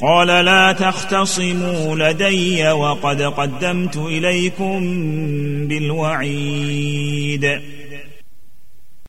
قال لا تختصموا لدي وقد قدمت إليكم بالوعيد.